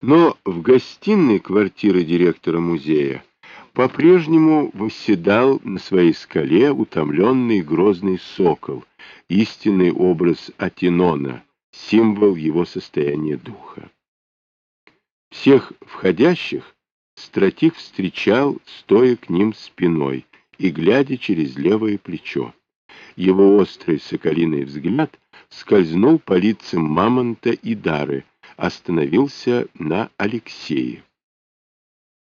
Но в гостиной квартиры директора музея по-прежнему восседал на своей скале утомленный грозный сокол, истинный образ Атинона, символ его состояния духа. Всех входящих стратик встречал, стоя к ним спиной и глядя через левое плечо. Его острый соколиный взгляд скользнул по лицам Мамонта и Дары, остановился на Алексее.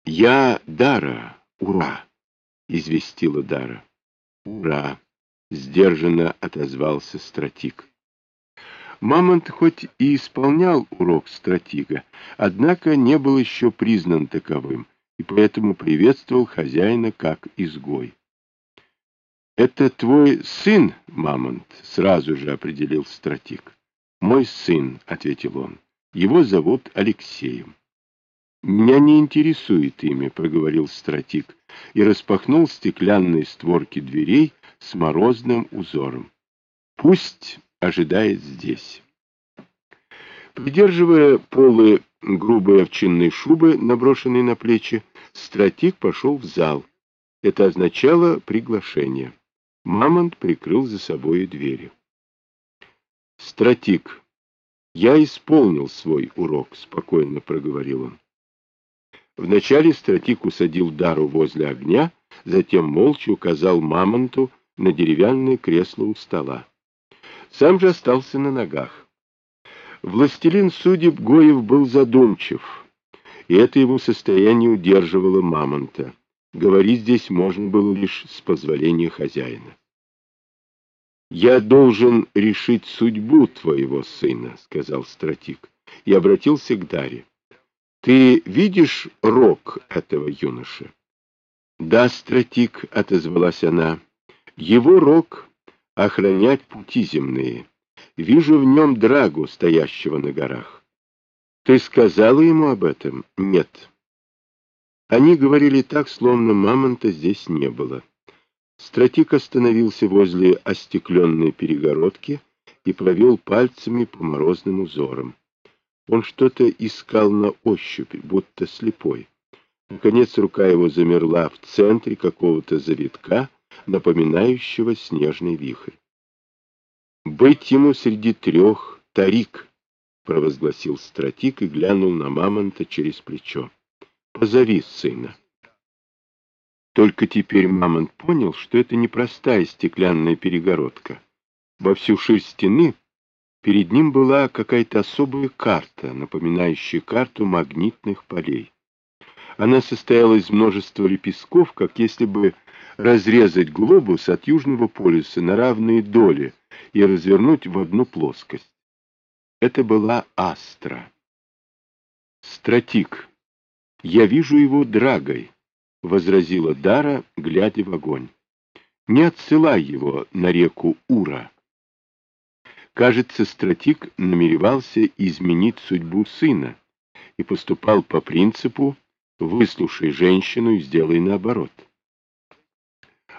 «Я Дара, ура!» — известила Дара. «Ура!» — сдержанно отозвался стратик. Мамонт хоть и исполнял урок стратига, однако не был еще признан таковым, и поэтому приветствовал хозяина как изгой. «Это твой сын, Мамонт?» — сразу же определил стратик. «Мой сын», — ответил он. «Его зовут Алексеем». «Меня не интересует имя», — проговорил стратик и распахнул стеклянные створки дверей с морозным узором. «Пусть ожидает здесь». Придерживая полы грубой овчинной шубы, наброшенной на плечи, стратик пошел в зал. Это означало приглашение. Мамонт прикрыл за собой двери. «Стратик, я исполнил свой урок», — спокойно проговорил он. Вначале стратик усадил Дару возле огня, затем молча указал Мамонту на деревянное кресло у стола. Сам же остался на ногах. Властелин судеб Гоев был задумчив, и это его состояние удерживало Мамонта. Говорить здесь можно было лишь с позволения хозяина. «Я должен решить судьбу твоего сына», — сказал стратик, и обратился к Даре. «Ты видишь рог этого юноши?» «Да, стратик», — отозвалась она, — «его рог — охранять пути земные. Вижу в нем драгу, стоящего на горах». «Ты сказала ему об этом?» «Нет». Они говорили так, словно мамонта здесь не было. Стратик остановился возле остекленной перегородки и провел пальцами по морозным узорам. Он что-то искал на ощупь, будто слепой. Наконец рука его замерла в центре какого-то завитка, напоминающего снежный вихрь. «Быть ему среди трех — Тарик!» — провозгласил стратик и глянул на мамонта через плечо. Позови сына. Только теперь Мамонт понял, что это не простая стеклянная перегородка. Во всю ширь стены перед ним была какая-то особая карта, напоминающая карту магнитных полей. Она состояла из множества лепестков, как если бы разрезать глобус от Южного полюса на равные доли и развернуть в одну плоскость. Это была Астра. Стратик «Я вижу его драгой», — возразила Дара, глядя в огонь. «Не отсылай его на реку Ура». Кажется, стратик намеревался изменить судьбу сына и поступал по принципу «выслушай женщину и сделай наоборот».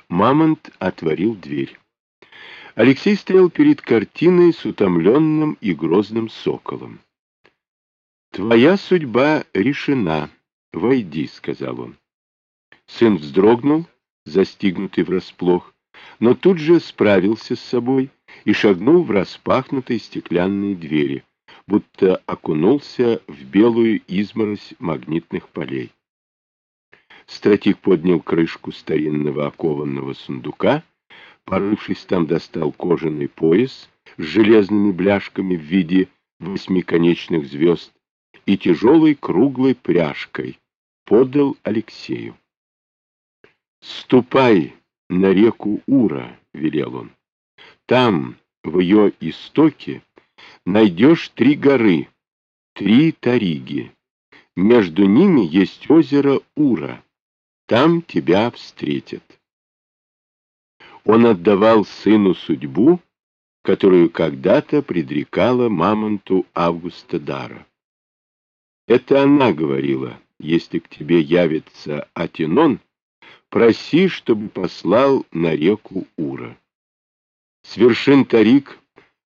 Мамонт отворил дверь. Алексей стоял перед картиной с утомленным и грозным соколом. «Твоя судьба решена», «Войди», — сказал он. Сын вздрогнул, застигнутый врасплох, но тут же справился с собой и шагнул в распахнутые стеклянные двери, будто окунулся в белую изморозь магнитных полей. Стратик поднял крышку старинного окованного сундука, порывшись там достал кожаный пояс с железными бляшками в виде восьмиконечных звезд и тяжелой круглой пряжкой, подал Алексею. «Ступай на реку Ура», — велел он. «Там, в ее истоке, найдешь три горы, три тариги. Между ними есть озеро Ура. Там тебя встретят». Он отдавал сыну судьбу, которую когда-то предрекала мамонту Августа Дара. Это она говорила, если к тебе явится Атинон, проси, чтобы послал на реку Ура. С вершин Тарик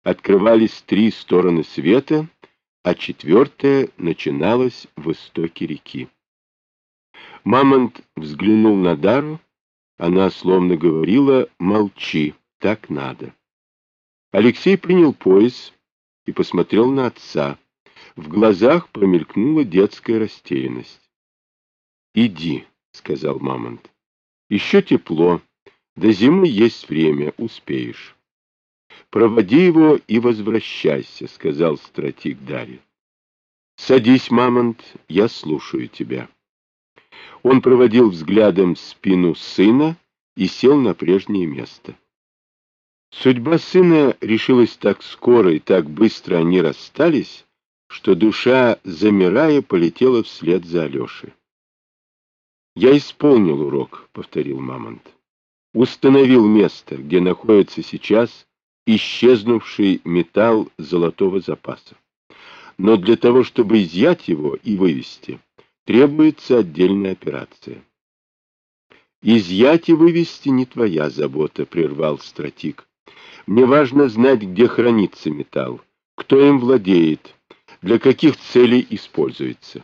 открывались три стороны света, а четвертая начиналась в истоке реки. Мамонт взглянул на Дару, она словно говорила «молчи, так надо». Алексей принял пояс и посмотрел на отца. В глазах промелькнула детская растерянность. «Иди», — сказал Мамонт. «Еще тепло. До зимы есть время, успеешь». «Проводи его и возвращайся», — сказал стратик Дарья. «Садись, Мамонт, я слушаю тебя». Он проводил взглядом спину сына и сел на прежнее место. Судьба сына решилась так скоро и так быстро они расстались, что душа, замирая, полетела вслед за Алешей. «Я исполнил урок», — повторил Мамонт. «Установил место, где находится сейчас исчезнувший металл золотого запаса. Но для того, чтобы изъять его и вывести, требуется отдельная операция». «Изъять и вывести не твоя забота», — прервал стратик. «Мне важно знать, где хранится металл, кто им владеет, для каких целей используется».